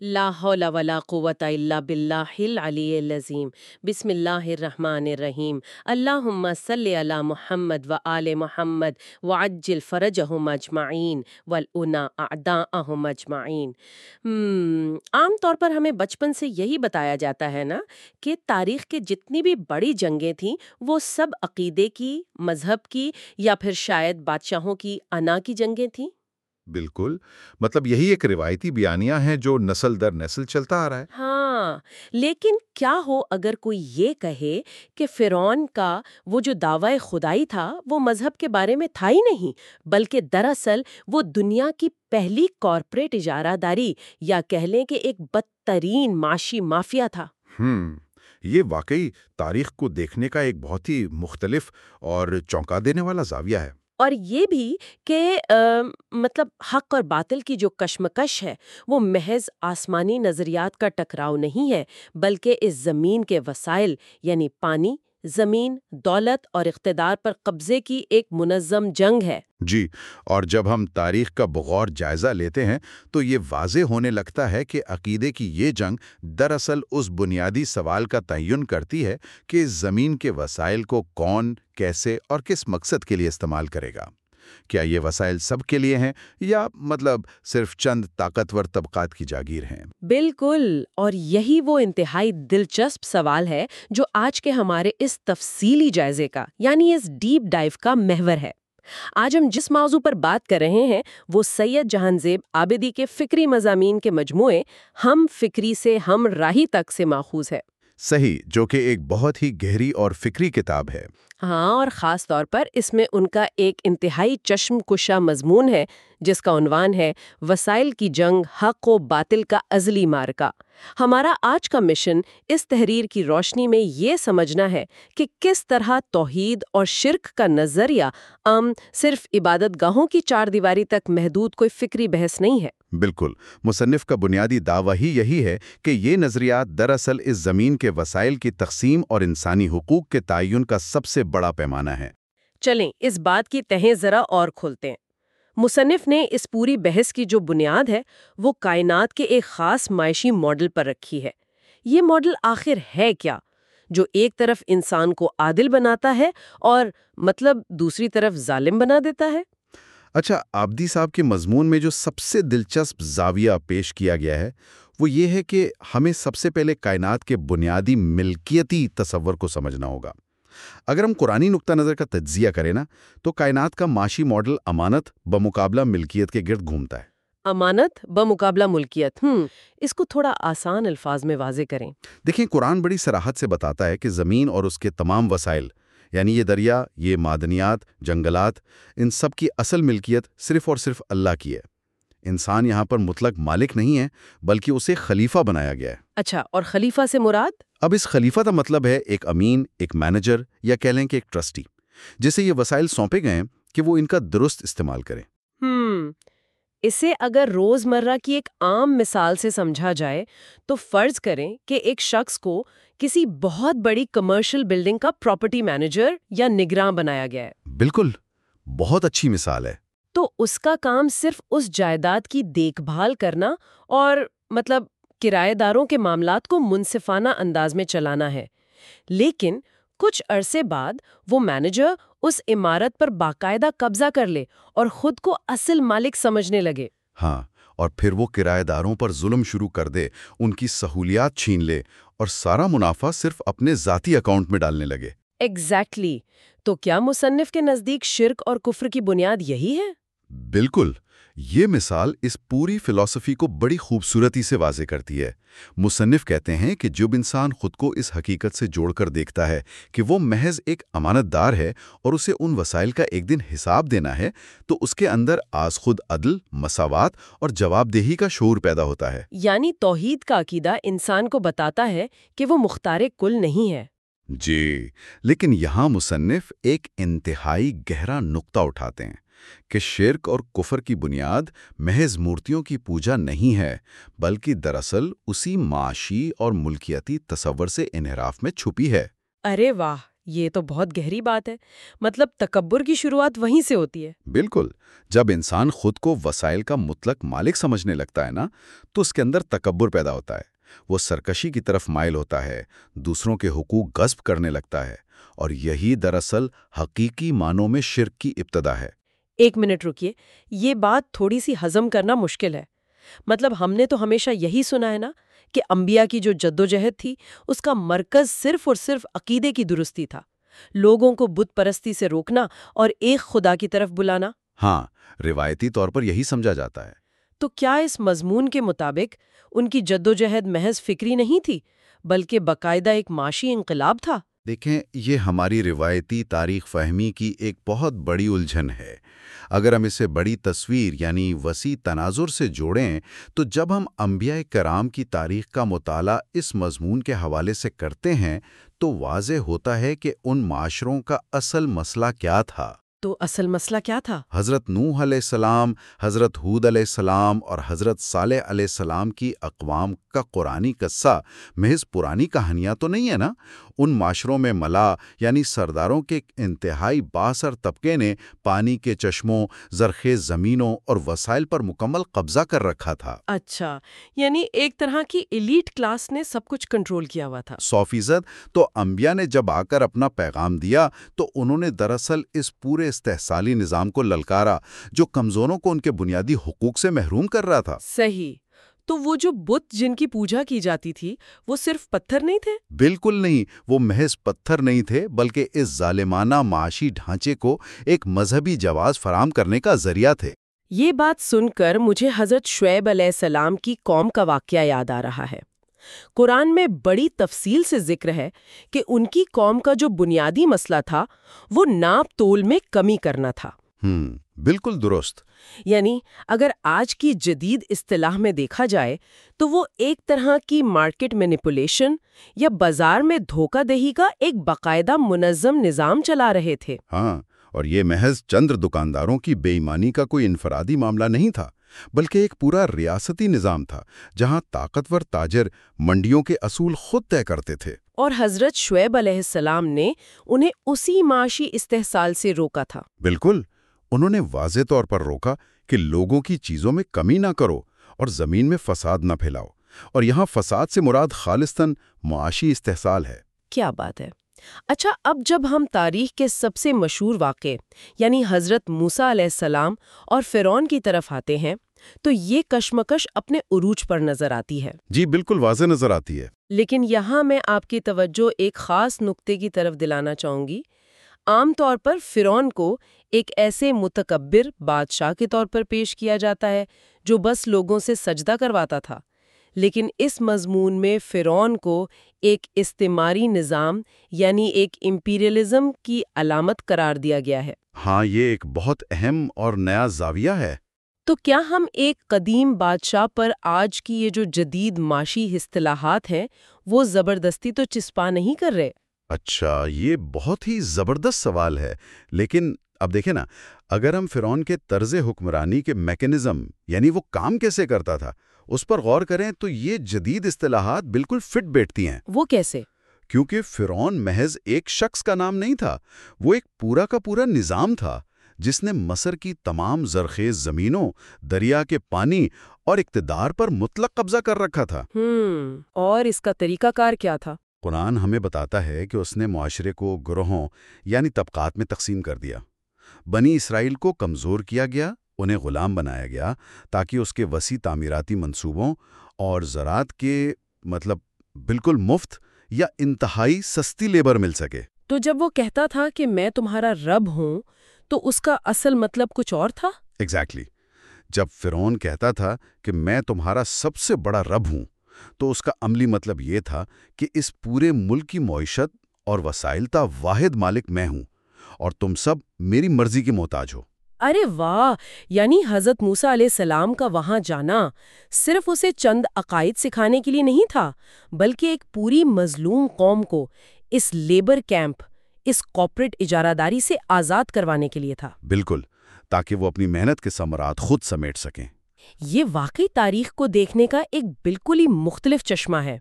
لا حول ولا قوت الا باللہ العلی العظیم. بسم اللہ الرحمن الرحیم. اللہم صلی علی محمد و آل محمد وعجل فرجہم اجمعین والأنا اعداءہم اجمعین. عام طور پر ہمیں بچپن سے یہی بتایا جاتا ہے نا کہ تاریخ کے جتنی بھی بڑی جنگیں تھیں، وہ سب عقیدے کی، مذہب کی یا پھر شاید بادشاہوں کی انا کی جنگیں تھیں؟ بالکل۔ مطلب یہی ایک روایتی بیانیہ ہے جو نسل در نسل چلتا آ رہا ہے۔ ہاں لیکن کیا ہو اگر کوئی یہ کہے کہ فرعون کا وہ جو دعوی خدائی تھا وہ مذہب کے بارے میں تھا ہی نہیں بلکہ دراصل وہ دنیا کی پہلی کارپوریٹ اجارہ داری یا کہہ لیں کہ ایک بدترین معاشی مافیا تھا۔ ہم یہ واقعی تاریخ کو دیکھنے کا ایک بہت ہی مختلف اور چونکا دینے والا زاویہ ہے۔ اور یہ بھی کہ مطلب حق اور باطل کی جو کشمکش ہے، وہ محض آسمانی نظریات کا ٹکراؤ نہیں ہے، بلکہ اس زمین کے وسائل یعنی پانی زمین، دولت اور اقتدار پر قبضے کی ایک منظم جنگ ہے۔ جی اور جب ہم تاریخ کا بغور جائزہ لیتے ہیں تو یہ واضح ہونے لگتا ہے کہ عقیدے کی یہ جنگ دراصل اس بنیادی سوال کا تعین کرتی ہے کہ اس زمین کے وسائل کو کون، کیسے اور کس مقصد کے لیے استعمال کرے گا۔ کیا یہ وسائل سب کے لیے ہیں یا مطلب صرف چند طاقتور طبقات کی جاگیر ہیں؟ بالکل، اور یہی وہ انتہائی دلچسپ سوال ہے جو آج کے ہمارے اس تفصیلی جائزے کا یعنی اس ڈیپ ڈائیو کا محور ہے۔ آج ہم جس موضوع پر بات کر رہے ہیں، وہ سید جہان زیب آبدی کے فکری مضامین کے مجموعے ہم فکری سے ہم راہی تک سے ماخوذ ہے۔ صحیح، جو کہ ایک بہت ہی گہری اور فکری کتاب ہے۔ ہاں اور خاص طور پر اس میں ان کا ایک انتہائی چشم کشا مضمون ہے، جس کا عنوان ہے، وسائل کی جنگ حق و باطل کا ازلی مارکا ہمارا آج کا مشن اس تحریر کی روشنی میں یہ سمجھنا ہے کہ کس طرح توحید اور شرک کا نظریہ عام صرف عبادت گاہوں کی چار دیواری تک محدود کوئی فکری بحث نہیں ہے۔ بالکل، مصنف کا بنیادی دعویٰ ہی یہی ہے کہ یہ نظریات دراصل اس زمین کے وسائل کی تقسیم اور انسانی حقوق کے تعین کا سب سے بڑا پیمانہ ہے۔ چلیں، اس بات کی تہیں ذرا اور کھولتے ہیں۔ مصنف نے اس پوری بحث کی جو بنیاد ہے، وہ کائنات کے ایک خاص معاشی ماڈل پر رکھی ہے۔ یہ ماڈل آخر ہے کیا؟ جو ایک طرف انسان کو عادل بناتا ہے اور مطلب دوسری طرف ظالم بنا دیتا ہے؟ اچھا آبدی صاحب کے مضمون میں جو سب سے دلچسپ زاویہ پیش کیا گیا ہے وہ یہ ہے کہ ہمیں سب سے پہلے کائنات کے بنیادی ملکیتی تصور کو سمجھنا ہوگا۔ اگر ہم قرآن نقطہ نظر کا تجزیہ کریں نا تو کائنات کا معاشی ماڈل امانت بمقابلہ ملکیت کے گرد گھومتا ہے۔ امانت بمقابلہ ملکیت ہم اس کو تھوڑا آسان الفاظ میں واضح کریں۔ دیکھیں قرآن بڑی سراحت سے بتاتا ہے کہ زمین اور اس کے تمام وسائل یعنی یہ دریا یہ معدنیات جنگلات ان سب کی اصل ملکیت صرف اور صرف اللہ کی ہے۔ انسان یہاں پر مطلق مالک نہیں ہے بلکہ اسے خلیفہ بنایا گیا ہے۔ اچھا اور خلیفہ سے مراد؟ اب اس خلیفہ کا مطلب ہے ایک امین ایک مینیجر یا کہہ لیں کہ ایک ٹرسٹی جسے یہ وسائل سونپے گئے ہیں کہ وہ ان کا درست استعمال کریں۔ ہم اسے اگر روز مرہ کی ایک عام مثال سے سمجھا جائے تو فرض کریں کہ ایک شخص کو کسی بہت بڑی کمرشل بلڈنگ کا پراپرٹی مینیجر یا نگراں بنایا گیا ہے۔ بالکل بہت اچھی مثال ہے۔ تو اس کا کام صرف اس جائیداد کی دیکھ بھال کرنا اور مطلب کرایہ داروں کے معاملات کو منصفانہ انداز میں چلانا ہے۔ لیکن کچھ عرصے بعد وہ مینیجر اس عمارت پر باقاعدہ قبضہ کر لے اور خود کو اصل مالک سمجھنے لگے۔ ہاں اور پھر وہ کرایہ داروں پر ظلم شروع کر دے ان کی سہولیات چھین لے اور سارا منافع صرف اپنے ذاتی اکاؤنٹ میں ڈالنے لگے۔ Exactly exactly. تو کیا مصنف کے نزدیک شرک اور کفر کی بنیاد یہی ہے؟ بالکل۔ یہ مثال اس پوری فلسفی کو بڑی خوبصورتی سے واضح کرتی ہے۔ مصنف کہتے ہیں کہ جب انسان خود کو اس حقیقت سے جوڑ کر دیکھتا ہے کہ وہ محض ایک امانت دار ہے اور اسے ان وسائل کا ایک دن حساب دینا ہے تو اس کے اندر آز خود عدل مساوات اور جواب دہی کا شعور پیدا ہوتا ہے۔ یعنی توحید کا عقیدہ انسان کو بتاتا ہے کہ وہ مختار کل نہیں ہے۔ جی لیکن یہاں مصنف ایک انتہائی گہرا نقطہ اٹھاتے ہیں۔ کہ شرک اور کفر کی بنیاد محض مورتیوں کی پوجا نہیں ہے بلکہ دراصل اسی معاشی اور ملکیتی تصور سے انحراف میں چھپی ہے۔ ارے واہ یہ تو بہت گہری بات ہے۔ مطلب تکبر کی شروعات وہیں سے ہوتی ہے۔ بالکل جب انسان خود کو وسائل کا مطلق مالک سمجھنے لگتا ہے نا تو اس کے اندر تکبر پیدا ہوتا ہے۔ وہ سرکشی کی طرف مائل ہوتا ہے دوسروں کے حقوق غصب کرنے لگتا ہے اور یہی دراصل حقیقی معنوں میں شرک کی ابتدا ہے۔ ایک منٹ رکیے یہ بات تھوڑی سی ہضم کرنا مشکل ہے۔ مطلب ہم نے تو ہمیشہ یہی سنا ہے نا کہ انبیاء کی جو جدوجہد تھی اس کا مرکز صرف اور صرف عقیدے کی درستی تھا۔ لوگوں کو بت پرستی سے روکنا اور ایک خدا کی طرف بلانا۔ ہاں روایتی طور پر یہی سمجھا جاتا ہے۔ تو کیا اس مضمون کے مطابق ان کی جدوجہد محض فکری نہیں تھی بلکہ باقاعدہ ایک معاشی انقلاب تھا؟ دیکھیں یہ ہماری روایتی تاریخ فہمی کی ایک بہت بڑی الجھن ہے۔ اگر ہم اسے بڑی تصویر یعنی وسیع تناظر سے جوڑیں تو جب ہم انبیاء کرام کی تاریخ کا مطالعہ اس مضمون کے حوالے سے کرتے ہیں تو واضح ہوتا ہے کہ ان معاشروں کا اصل مسئلہ کیا تھا۔ تو اصل مسئلہ کیا تھا؟ حضرت نوح علیہ السلام حضرت حود علیہ السلام اور حضرت صالح علیہ السلام کی اقوام کا قرآنی قصہ محض پرانی کہانیاں تو نہیں ہے نا؟ ان معاشروں میں ملا یعنی سرداروں کے انتہائی باثر طبقے نے پانی کے چشموں زرخیز زمینوں اور وسائل پر مکمل قبضہ کر رکھا تھا۔ اچھا یعنی ایک طرح کی ایلیٹ کلاس نے سب کچھ کنٹرول کیا ہوا تھا۔ سو فیصد تو انبیاء نے جب آ کر اپنا پیغام دیا تو انہوں نے دراصل اس پورے استحصالی نظام کو للکارا جو کمزوروں کو ان کے بنیادی حقوق سے محروم کر رہا تھا۔ صحیح۔ تو وہ جو بت جن کی پوجا کی جاتی تھی وہ صرف پتھر نہیں تھے؟ بالکل نہیں وہ محض پتھر نہیں تھے بلکہ اس ظالمانہ معاشی ڈھانچے کو ایک مذہبی جواز فراہم کرنے کا ذریعہ تھے۔ یہ بات سن کر مجھے حضرت شعیب علیہ السلام کی قوم کا واقعہ یاد آ رہا ہے۔ قرآن میں بڑی تفصیل سے ذکر ہے کہ ان کی قوم کا جو بنیادی مسئلہ تھا وہ ناپ تول میں کمی کرنا تھا۔ ہم بالکل درست۔ یعنی اگر آج کی جدید اصطلاح میں دیکھا جائے تو وہ ایک طرح کی مارکیٹ مینیپولیشن یا بازار میں دھوکہ دہی کا ایک باقاعدہ منظم نظام چلا رہے تھے۔ ہاں اور یہ محض چند دکانداروں کی بے ایمانی کا کوئی انفرادی معاملہ نہیں تھا بلکہ ایک پورا ریاستی نظام تھا جہاں طاقتور تاجر منڈیوں کے اصول خود طے کرتے تھے۔ اور حضرت شعیب علیہ السلام نے انہیں اسی معاشی استحصال سے روکا تھا۔ بالکل! انہوں نے واضح طور پر روکا کہ لوگوں کی چیزوں میں کمی نہ کرو اور زمین میں فساد نہ پھیلاؤ۔ اور یہاں فساد سے مراد خالصتاً معاشی استحصال ہے۔ کیا بات ہے؟ اچھا اب جب ہم تاریخ کے سب سے مشہور واقع یعنی حضرت موسا علیہ السلام اور فرعون کی طرف آتے ہیں تو یہ کشمکش اپنے عروج پر نظر آتی ہے۔ جی بالکل واضح نظر آتی ہے۔ لیکن یہاں میں آپ کی توجہ ایک خاص نقطے کی طرف دلانا چاہوں گی۔ عام طور پر فرعون کو ایک ایسے متکبر بادشاہ کے طور پر پیش کیا جاتا ہے جو بس لوگوں سے سجدہ کرواتا تھا۔ لیکن اس مضمون میں فرعون کو ایک استعماری نظام یعنی ایک امپیریلزم کی علامت قرار دیا گیا ہے۔ ہاں یہ ایک بہت اہم اور نیا زاویہ ہے۔ تو کیا ہم ایک قدیم بادشاہ پر آج کی یہ جو جدید معاشی اصطلاحات ہیں وہ زبردستی تو چسپا نہیں کر رہے؟ اچھا یہ بہت ہی زبردست سوال ہے۔ لیکن اب دیکھیں نا اگر ہم فرعون کے طرز حکمرانی کے میکنزم یعنی وہ کام کیسے کرتا تھا اس پر غور کریں تو یہ جدید اصطلاحات بالکل فٹ بیٹھتی ہیں۔ وہ کیسے؟ کیونکہ فرعون محض ایک شخص کا نام نہیں تھا وہ ایک پورا کا پورا نظام تھا جس نے مصر کی تمام زرخیز زمینوں دریا کے پانی اور اقتدار پر مطلق قبضہ کر رکھا تھا۔ اور اس کا طریقہ کار کیا تھا؟ قرآن ہمیں بتاتا ہے کہ اس نے معاشرے کو گروہوں یعنی طبقات میں تقسیم کر دیا۔ بنی اسرائیل کو کمزور کیا گیا انہیں غلام بنایا گیا تاکہ اس کے وسیع تعمیراتی منصوبوں اور زراعت کے مطلب بالکل مفت یا انتہائی سستی لیبر مل سکے۔ تو جب وہ کہتا تھا کہ میں تمہارا رب ہوں تو اس کا اصل مطلب کچھ اور تھا؟ Exactly exactly. جب فرعون کہتا تھا کہ میں تمہارا سب سے بڑا رب ہوں تو اس کا عملی مطلب یہ تھا کہ اس پورے ملک کی معیشت اور وسائل کا واحد مالک میں ہوں اور تم سب میری مرضی کے محتاج ہو۔ ارے واہ! یعنی حضرت موسا علیہ السلام کا وہاں جانا صرف اسے چند عقائد سکھانے کے لیے نہیں تھا بلکہ ایک پوری مظلوم قوم کو اس لیبر کیمپ اس کارپوریٹ اجارہ داری سے آزاد کروانے کے لیے تھا۔ بالکل تاکہ وہ اپنی محنت کے ثمرات خود سمیٹ سکیں۔ یہ واقعی تاریخ کو دیکھنے کا ایک بالکل ہی مختلف چشمہ ہے۔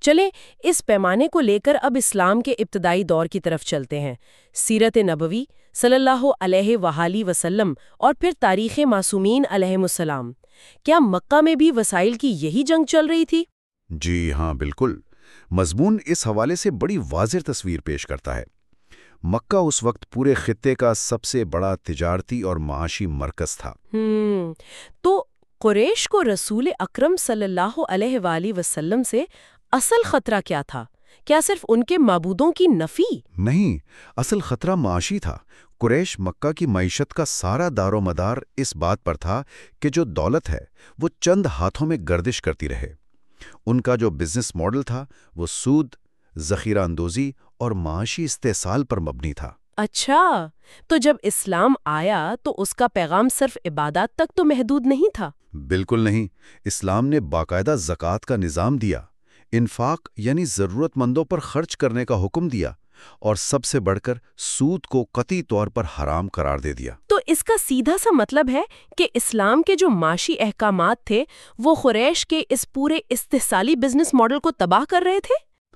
چلیں اس پیمانے کو لے کر اب اسلام کے ابتدائی دور کی طرف چلتے ہیں۔ سیرت نبوی صلی اللہ علیہ وآلہ وسلم اور پھر تاریخ معصومین علیہ السلام۔ کیا مکہ میں بھی وسائل کی یہی جنگ چل رہی تھی؟ جی ہاں بالکل۔ مضمون اس حوالے سے بڑی واضح تصویر پیش کرتا ہے۔ مکہ اس وقت پورے خطے کا سب سے بڑا تجارتی اور معاشی مرکز تھا۔ تو قریش کو رسول اکرم صلی اللہ علیہ وآلہ وسلم سے اصل خطرہ کیا تھا؟ کیا صرف ان کے معبودوں کی نفی؟ نہیں اصل خطرہ معاشی تھا۔ قریش مکہ کی معیشت کا سارا دار و مدار اس بات پر تھا کہ جو دولت ہے وہ چند ہاتھوں میں گردش کرتی رہے۔ ان کا جو بزنس ماڈل تھا وہ سود ذخیرہ اندوزی اور معاشی استحصال پر مبنی تھا۔ اچھا تو جب اسلام آیا تو اس کا پیغام صرف عبادات تک تو محدود نہیں تھا۔ بالکل نہیں۔ اسلام نے باقاعدہ زکوٰۃ کا نظام دیا انفاق یعنی ضرورت مندوں پر خرچ کرنے کا حکم دیا اور سب سے بڑھ کر سود کو قطعی طور پر حرام قرار دے دیا۔ تو اس کا سیدھا سا مطلب ہے کہ اسلام کے جو معاشی احکامات تھے وہ قریش کے اس پورے استحصالی بزنس ماڈل کو تباہ کر رہے تھے؟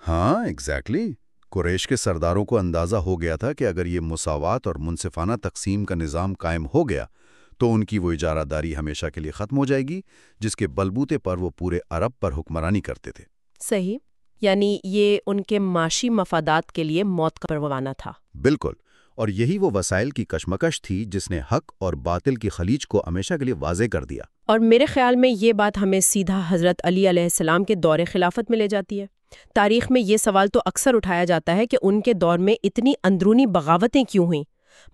ہاں ایگزیکٹلی قریش کے سرداروں کو اندازہ ہو گیا تھا کہ اگر یہ مساوات اور منصفانہ تقسیم کا نظام قائم ہو گیا تو ان کی وہ اجارہ داری ہمیشہ کے لیے ختم ہو جائے گی جس کے بلبوتے پر وہ پورے عرب پر حکمرانی کرتے تھے۔ صحیح یعنی یہ ان کے معاشی مفادات کے لیے موت کا پروانہ تھا۔ بالکل اور یہی وہ وسائل کی کشمکش تھی جس نے حق اور باطل کی خلیج کو ہمیشہ کے لیے واضح کر دیا۔ اور میرے خیال میں یہ بات ہمیں سیدھا حضرت علی علیہ السلام کے دور خلافت میں لے جاتی ہے۔ تاریخ میں یہ سوال تو اکثر اٹھایا جاتا ہے کہ ان کے دور میں اتنی اندرونی بغاوتیں کیوں ہوئیں؟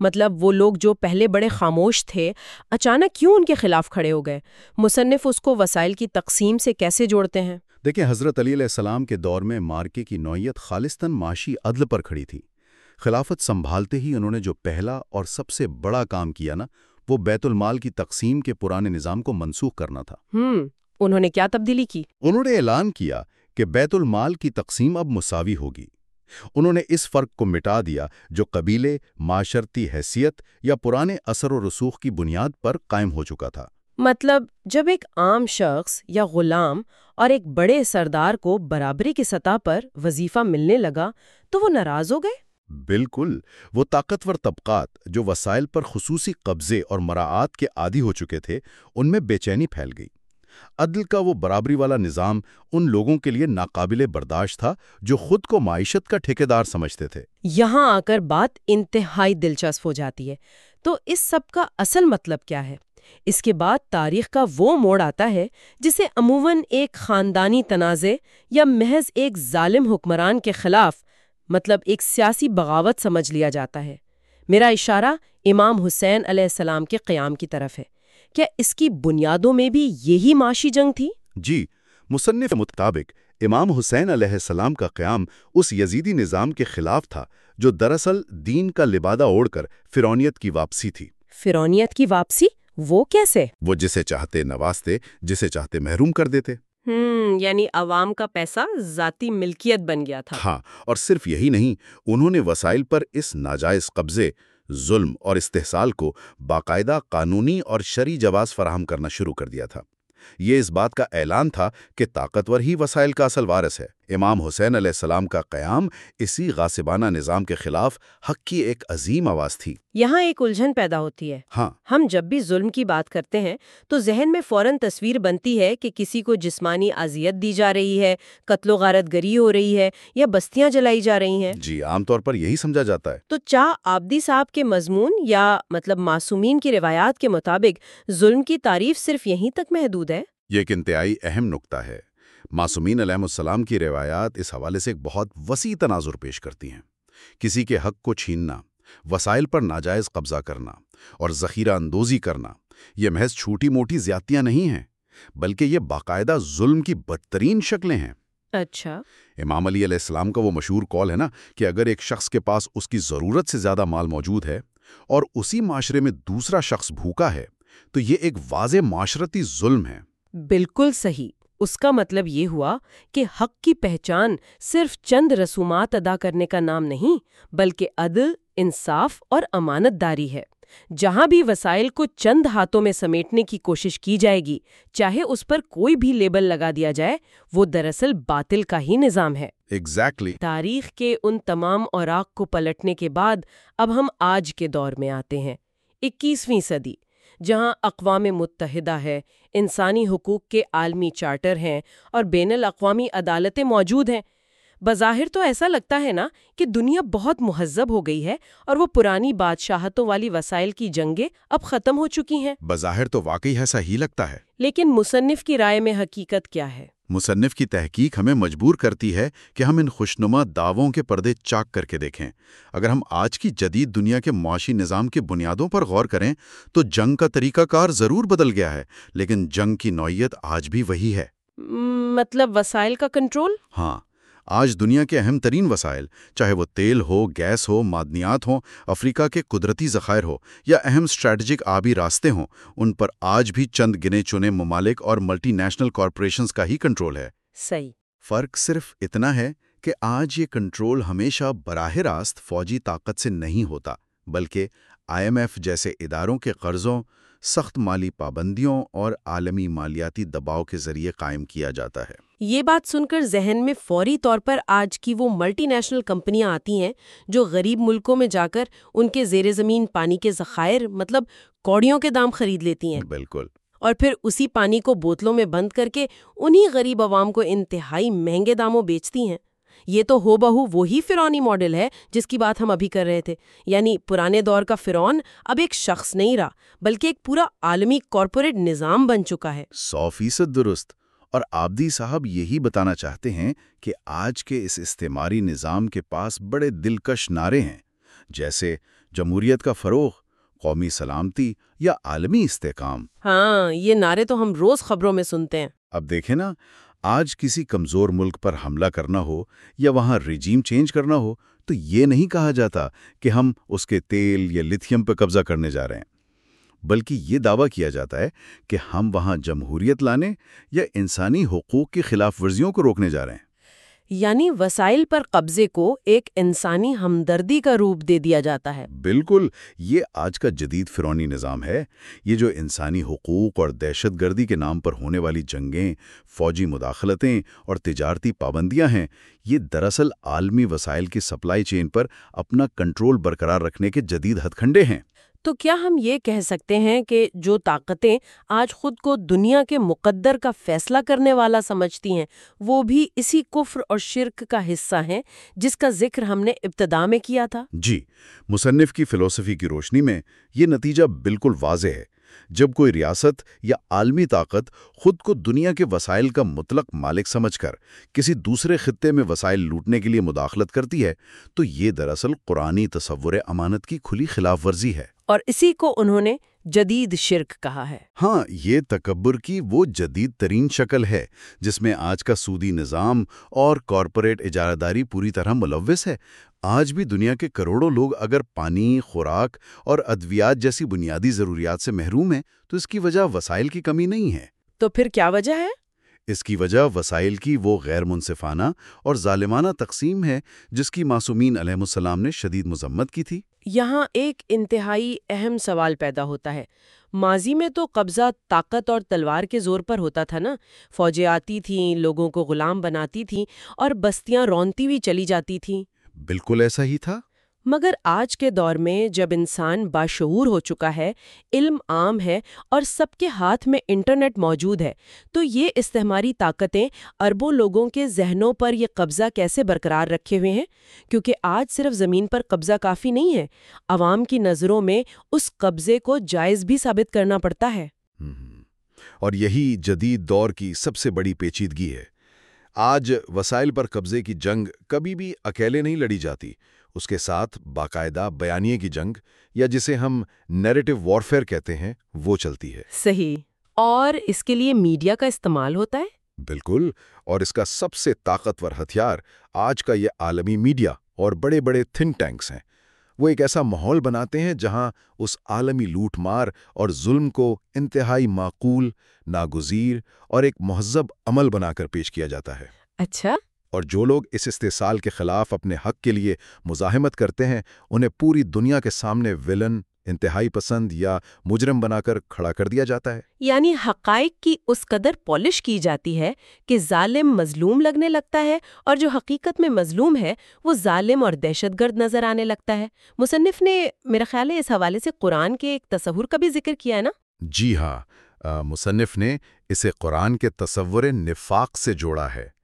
مطلب وہ لوگ جو پہلے بڑے خاموش تھے اچانک کیوں ان کے خلاف کھڑے ہو گئے؟ مصنف اس کو وسائل کی تقسیم سے کیسے جوڑتے ہیں؟ دیکھیں حضرت علی علیہ السلام کے دور میں مارکے کی نوعیت خالصتاً معاشی عدل پر کھڑی تھی۔ خلافت سنبھالتے ہی انہوں نے جو پہلا اور سب سے بڑا کام کیا نا وہ بیت المال کی تقسیم کے پرانے نظام کو منسوخ کرنا تھا۔ ہم انہوں نے کیا تبدیلی کی؟ انہوں نے اعلان کیا کہ بیت المال کی تقسیم اب مساوی ہوگی۔ انہوں نے اس فرق کو مٹا دیا جو قبیلے معاشرتی حیثیت یا پرانے اثر و رسوخ کی بنیاد پر قائم ہو چکا تھا۔ مطلب جب ایک عام شخص یا غلام اور ایک بڑے سردار کو برابری کی سطح پر وظیفہ ملنے لگا تو وہ ناراض ہو گئے؟ بالکل وہ طاقتور طبقات جو وسائل پر خصوصی قبضے اور مراعات کے عادی ہو چکے تھے ان میں بے چینی پھیل گئی۔ عدل کا وہ برابری والا نظام ان لوگوں کے لیے ناقابل برداشت تھا جو خود کو معیشت کا ٹھیکیدار سمجھتے تھے۔ یہاں آ کر بات انتہائی دلچسپ ہو جاتی ہے۔ تو اس سب کا اصل مطلب کیا ہے؟ اس کے بعد تاریخ کا وہ موڑ آتا ہے جسے عموماً ایک خاندانی تنازع یا محض ایک ظالم حکمران کے خلاف مطلب ایک سیاسی بغاوت سمجھ لیا جاتا ہے۔ میرا اشارہ امام حسین علیہ السلام کے قیام کی طرف ہے۔ کیا اس کی بنیادوں میں بھی یہی معاشی جنگ تھی؟ جی مصنف کے مطابق امام حسین علیہ السلام کا قیام اس یزیدی نظام کے خلاف تھا جو دراصل دین کا لبادہ اوڑھ کر فرونیت کی واپسی تھی۔ فرونیت کی واپسی؟ وہ کیسے؟ وہ جسے چاہتے نوازتے جسے چاہتے محروم کر دیتے۔ ہم یعنی عوام کا پیسہ ذاتی ملکیت بن گیا تھا۔ ہاں اور صرف یہی نہیں انہوں نے وسائل پر اس ناجائز قبضے ظلم اور استحصال کو باقاعدہ قانونی اور شرعی جواز فراہم کرنا شروع کر دیا تھا۔ یہ اس بات کا اعلان تھا کہ طاقتور ہی وسائل کا اصل وارث ہے۔ امام حسین علیہ السلام کا قیام اسی غاسبانہ نظام کے خلاف حق کی ایک عظیم آواز تھی۔ یہاں ایک الجھن پیدا ہوتی ہے۔ ہاں۔ ہم جب بھی ظلم کی بات کرتے ہیں تو ذہن میں فوراً تصویر بنتی ہے کہ کسی کو جسمانی اذیت دی جا رہی ہے قتل و غارت گری ہو رہی ہے یا بستیاں جلائی جا رہی ہیں۔ جی عام طور پر یہی سمجھا جاتا ہے۔ تو چاہ آبدی صاحب کے مضمون یا مطلب معصومین کی روایات کے مطابق ظلم کی تعریف صرف یہیں تک محدود ہے؟ یہ ایک انتہائی اہم نقطہ ہے۔ معصومین علیہ السلام کی روایات اس حوالے سے ایک بہت وسیع تناظر پیش کرتی ہیں۔ کسی کے حق کو چھیننا وسائل پر ناجائز قبضہ کرنا اور ذخیرہ اندوزی کرنا یہ محض چھوٹی موٹی زیادتیاں نہیں ہیں بلکہ یہ باقاعدہ ظلم کی بدترین شکلیں ہیں۔ اچھا۔ امام علی علیہ السلام کا وہ مشہور کال ہے نا کہ اگر ایک شخص کے پاس اس کی ضرورت سے زیادہ مال موجود ہے اور اسی معاشرے میں دوسرا شخص بھوکا ہے تو یہ ایک واضح معاشرتی ظلم ہے۔ بالکل صحیح۔ اس کا مطلب یہ ہوا کہ حق کی پہچان صرف چند رسومات ادا کرنے کا نام نہیں بلکہ عدل انصاف اور امانت داری ہے۔ جہاں بھی وسائل کو چند ہاتھوں میں سمیٹنے کی کوشش کی جائے گی چاہے اس پر کوئی بھی لیبل لگا دیا جائے وہ دراصل باطل کا ہی نظام ہے۔ ایگزیکٹلی تاریخ کے ان تمام اوراق کو پلٹنے کے بعد اب ہم آج کے دور میں آتے ہیں۔ اکیسویں صدی۔ جہاں اقوام متحدہ ہے انسانی حقوق کے عالمی چارٹر ہیں اور بین الاقوامی عدالتیں موجود ہیں۔ بظاہر تو ایسا لگتا ہے نا کہ دنیا بہت مہذب ہو گئی ہے اور وہ پرانی بادشاہتوں والی وسائل کی جنگیں اب ختم ہو چکی ہیں۔ بظاہر تو واقعی ایسا ہی لگتا ہے۔ لیکن مصنف کی رائے میں حقیقت کیا ہے؟ مصنف کی تحقیق ہمیں مجبور کرتی ہے کہ ہم ان خوشنما دعووں کے پردے چاک کر کے دیکھیں۔ اگر ہم آج کی جدید دنیا کے معاشی نظام کی بنیادوں پر غور کریں تو جنگ کا طریقہ کار ضرور بدل گیا ہے لیکن جنگ کی نوعیت آج بھی وہی ہے۔ مطلب وسائل کا کنٹرول؟ ہاں۔ آج دنیا کے اہم ترین وسائل چاہے وہ تیل ہو گیس ہو معدنیات ہوں افریقہ کے قدرتی ذخائر ہو یا اہم اسٹریٹجک آبی راستے ہوں ان پر آج بھی چند گنے چنے ممالک اور ملٹی نیشنل کارپوریشنز کا ہی کنٹرول ہے۔ صحیح۔ فرق صرف اتنا ہے کہ آج یہ کنٹرول ہمیشہ براہ راست فوجی طاقت سے نہیں ہوتا بلکہ آئی ایم ایف جیسے اداروں کے قرضوں سخت مالی پابندیوں اور عالمی مالیاتی دباؤ کے ذریعے قائم کیا جاتا ہے۔ یہ بات سن کر ذہن میں فوری طور پر آج کی وہ ملٹی نیشنل کمپنیاں آتی ہیں جو غریب ملکوں میں جا کر ان کے زیر زمین پانی کے ذخائر مطلب کوڑیوں کے دام خرید لیتی ہیں۔ بالکل۔ اور پھر اسی پانی کو بوتلوں میں بند کر کے انہی غریب عوام کو انتہائی مہنگے داموں بیچتی ہیں۔ یہ تو ہو بہو وہی فرونی ماڈل ہے جس کی بات ہم ابھی کر رہے تھے۔ یعنی پرانے دور کا فرعون اب ایک شخص نہیں رہا بلکہ ایک پورا عالمی کارپوریٹ نظام بن چکا ہے۔ سو فیصد درست۔ اور آبدی صاحب یہی بتانا چاہتے ہیں کہ آج کے اس استعماری نظام کے پاس بڑے دلکش نعرے ہیں جیسے جمہوریت کا فروغ قومی سلامتی یا عالمی استحکام۔ ہاں یہ نعرے تو ہم روز خبروں میں سنتے ہیں۔ اب دیکھیں نا آج کسی کمزور ملک پر حملہ کرنا ہو یا وہاں ریجیم چینج کرنا ہو، تو یہ نہیں کہا جاتا کہ ہم اس کے تیل یا لتھیم پہ قبضہ کرنے جا رہے ہیں۔ بلکہ یہ دعویٰ کیا جاتا ہے کہ ہم وہاں جمہوریت لانے یا انسانی حقوق کی خلاف ورزیوں کو روکنے جا رہے ہیں۔ یعنی وسائل پر قبضے کو ایک انسانی ہمدردی کا روپ دے دیا جاتا ہے۔ بالکل، یہ آج کا جدید فرونی نظام ہے۔ یہ جو انسانی حقوق اور دہشت گردی کے نام پر ہونے والی جنگیں، فوجی مداخلتیں اور تجارتی پابندیاں ہیں، یہ دراصل عالمی وسائل کی سپلائی چین پر اپنا کنٹرول برقرار رکھنے کے جدید ہتھ کنڈے ہیں۔ تو کیا ہم یہ کہہ سکتے ہیں کہ جو طاقتیں آج خود کو دنیا کے مقدر کا فیصلہ کرنے والا سمجھتی ہیں، وہ بھی اسی کفر اور شرک کا حصہ ہیں جس کا ذکر ہم نے ابتدا میں کیا تھا؟ جی مصنف کی فلسفی کی روشنی میں یہ نتیجہ بالکل واضح ہے۔ جب کوئی ریاست یا عالمی طاقت خود کو دنیا کے وسائل کا مطلق مالک سمجھ کر کسی دوسرے خطے میں وسائل لوٹنے کے لیے مداخلت کرتی ہے، تو یہ دراصل قرآنی تصور امانت کی کھلی خلاف ورزی ہے۔ اور اسی کو انہوں نے جدید شرک کہا ہے۔ ہاں یہ تکبر کی وہ جدید ترین شکل ہے جس میں آج کا سودی نظام اور کارپوریٹ اجارہ پوری طرح ملوث ہے۔ آج بھی دنیا کے کروڑوں لوگ اگر پانی خوراک اور ادویات جیسی بنیادی ضروریات سے محروم ہیں تو اس کی وجہ وسائل کی کمی نہیں ہے۔ تو پھر کیا وجہ ہے؟ اس کی وجہ وسائل کی وہ غیر منصفانہ اور ظالمانہ تقسیم ہے جس کی معصومین علیہ السلام نے شدید مذمت کی تھی۔ یہاں ایک انتہائی اہم سوال پیدا ہوتا ہے۔ ماضی میں تو قبضہ طاقت اور تلوار کے زور پر ہوتا تھا نا۔ فوجیں آتی تھیں لوگوں کو غلام بناتی تھیں اور بستیاں رونتی ہوئی چلی جاتی تھیں۔ بالکل ایسا ہی تھا۔ مگر آج کے دور میں جب انسان باشعور ہو چکا ہے، علم عام ہے اور سب کے ہاتھ میں انٹرنیٹ موجود ہے، تو یہ استعماری طاقتیں اربوں لوگوں کے ذہنوں پر یہ قبضہ کیسے برقرار رکھے ہوئے ہیں؟ کیونکہ آج صرف زمین پر قبضہ کافی نہیں ہے، عوام کی نظروں میں اس قبضے کو جائز بھی ثابت کرنا پڑتا ہے۔ اور یہی جدید دور کی سب سے بڑی پیچیدگی ہے۔ آج وسائل پر قبضے کی جنگ کبھی بھی اکیلے نہیں لڑی جاتی۔ اس کے ساتھ باقاعدہ بیانیے کی جنگ یا جسے ہم نیریٹو وارفیئر کہتے ہیں وہ چلتی ہے۔ صحیح۔ اور اس کے لیے میڈیا کا استعمال ہوتا ہے؟ بالکل۔ اور اس کا سب سے طاقتور ہتھیار آج کا یہ عالمی میڈیا اور بڑے بڑے تھنک ٹینکس ہیں۔ وہ ایک ایسا ماحول بناتے ہیں جہاں اس عالمی لوٹ مار اور ظلم کو انتہائی معقول ناگزیر اور ایک مہذب عمل بنا کر پیش کیا جاتا ہے۔ اچھا۔ اور جو لوگ اس استحصال کے خلاف اپنے حق کے لیے مزاحمت کرتے ہیں انہیں پوری دنیا کے سامنے ولن انتہائی پسند یا مجرم بنا کر کھڑا کر دیا جاتا ہے۔ یعنی حقائق کی اس قدر پالش کی جاتی ہے کہ ظالم مظلوم لگنے لگتا ہے اور جو حقیقت میں مظلوم ہے وہ ظالم اور دہشت گرد نظر آنے لگتا ہے۔ مصنف نے میرا خیال ہے اس حوالے سے قرآن کے ایک تصور کا بھی ذکر کیا ہے نا؟ جی ہاں آ، مصنف نے اسے قرآن کے تصور نفاق سے جوڑا ہے۔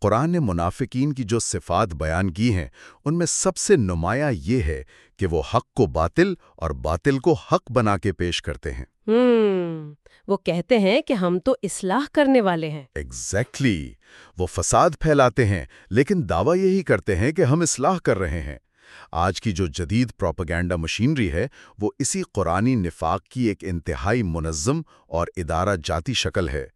قرآن نے منافقین کی جو صفات بیان کی ہیں ان میں سب سے نمایاں یہ ہے کہ وہ حق کو باطل اور باطل کو حق بنا کے پیش کرتے ہیں۔ ہم وہ کہتے ہیں کہ ہم تو اصلاح کرنے والے ہیں۔ ایگزیکٹلی وہ فساد پھیلاتے ہیں لیکن دعویٰ یہی کرتے ہیں کہ ہم اصلاح کر رہے ہیں۔ آج کی جو جدید پروپیگنڈا مشینری ہے وہ اسی قرآنی نفاق کی ایک انتہائی منظم اور ادارہ جاتی شکل ہے۔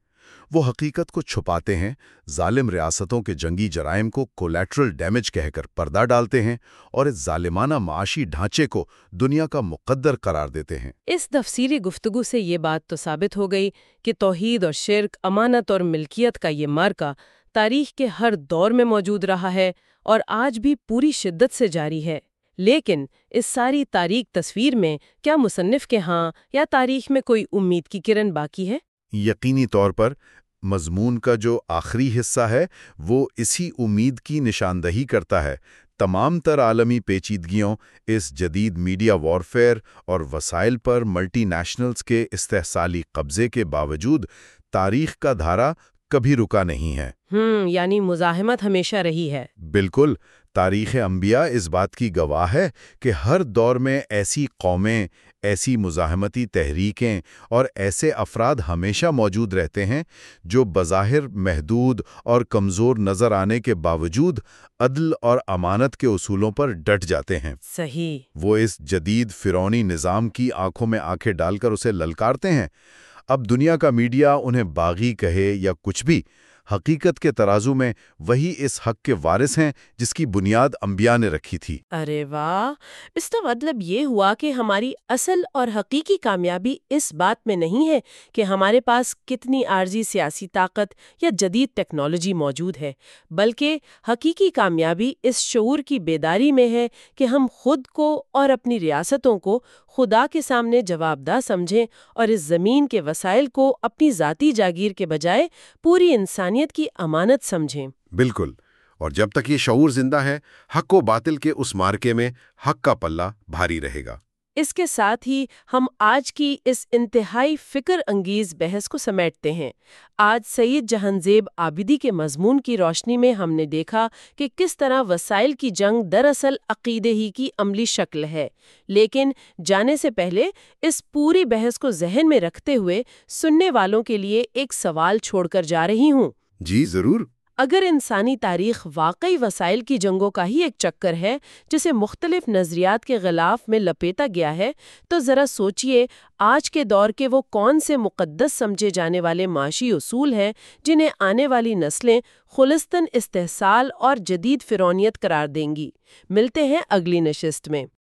وہ حقیقت کو چھپاتے ہیں ظالم ریاستوں کے جنگی جرائم کو کولیٹرل ڈیمیج کہہ کر پردہ ڈالتے ہیں اور اس ظالمانہ معاشی ڈھانچے کو دنیا کا مقدر قرار دیتے ہیں۔ اس تفسیری گفتگو سے یہ بات تو ثابت ہو گئی کہ توحید اور شرک امانت اور ملکیت کا یہ مارکا تاریخ کے ہر دور میں موجود رہا ہے اور آج بھی پوری شدت سے جاری ہے۔ لیکن اس ساری تاریخ تصویر میں کیا مصنف کے ہاں یا تاریخ میں کوئی امید کی کرن باقی ہے؟ یقینی طور پر مضمون کا جو آخری حصہ ہے وہ اسی امید کی نشاندہی کرتا ہے۔ تمام تر عالمی پیچیدگیوں اس جدید میڈیا وارفیئر اور وسائل پر ملٹی نیشنلز کے استحصالی قبضے کے باوجود تاریخ کا دھارا کبھی رکا نہیں ہے۔ ہم یعنی مزاحمت ہمیشہ رہی ہے۔ بالکل تاریخ انبیاء اس بات کی گواہ ہے کہ ہر دور میں ایسی قومیں ایسی مزاحمتی تحریکیں اور ایسے افراد ہمیشہ موجود رہتے ہیں جو بظاہر محدود اور کمزور نظر آنے کے باوجود عدل اور امانت کے اصولوں پر ڈٹ جاتے ہیں۔ صحیح۔ وہ اس جدید فرونی نظام کی آنکھوں میں آنکھیں ڈال کر اسے للکارتے ہیں۔ اب دنیا کا میڈیا انہیں باغی کہے یا کچھ بھی حقیقت کے ترازو میں وہی اس حق کے وارث ہیں جس کی بنیاد انبیاء نے رکھی تھی۔ ارے واہ! اس کا مطلب یہ ہوا کہ ہماری اصل اور حقیقی کامیابی اس بات میں نہیں ہے کہ ہمارے پاس کتنی عارضی سیاسی طاقت یا جدید ٹیکنالوجی موجود ہے، بلکہ حقیقی کامیابی اس شعور کی بیداری میں ہے کہ ہم خود کو اور اپنی ریاستوں کو خدا کے سامنے جواب دہ سمجھیں اور اس زمین کے وسائل کو اپنی ذاتی جاگیر کے بجائے پوری انسانیت کی امانت سمجھیں۔ بالکل۔ اور جب تک یہ شعور زندہ ہے حق و باطل کے اس مارکے میں حق کا پلہ بھاری رہے گا۔ اس کے ساتھ ہی ہم آج کی اس انتہائی فکر انگیز بحث کو سمیٹتے ہیں۔ آج سید جہانزیب آبدی کے مضمون کی روشنی میں ہم نے دیکھا کہ کس طرح وسائل کی جنگ دراصل عقیدے ہی کی عملی شکل ہے۔ لیکن جانے سے پہلے اس پوری بحث کو ذہن میں رکھتے ہوئے سننے والوں کے لیے ایک سوال چھوڑ کر جا رہی ہوں۔ جی ضرور۔ اگر انسانی تاریخ واقعی وسائل کی جنگوں کا ہی ایک چکر ہے، جسے مختلف نظریات کے غلاف میں لپیٹا گیا ہے، تو ذرا سوچئے آج کے دور کے وہ کون سے مقدس سمجھے جانے والے معاشی اصول ہیں جنہیں آنے والی نسلیں خلصتاً استحصال اور جدید فرونیت قرار دیں گی۔ ملتے ہیں اگلی نشست میں۔